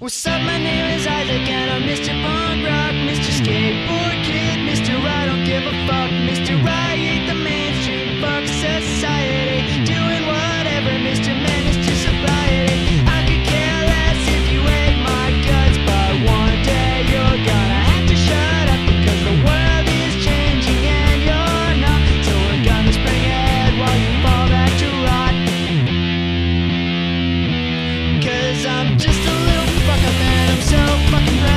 What's up? My name is Isaac and I'm Mr. Punk Rock, Mr. Skateboard Kid, Mr. I don't give a fuck, Mr. I hate the mainstream, fuck society, doing whatever, Mr. Menace to sobriety. I could care less if you hate my guts, but one day you're gonna have to shut up because the world is changing and you're not. So we're gonna spring ahead while you fall back to rot. I'm just so fucking proud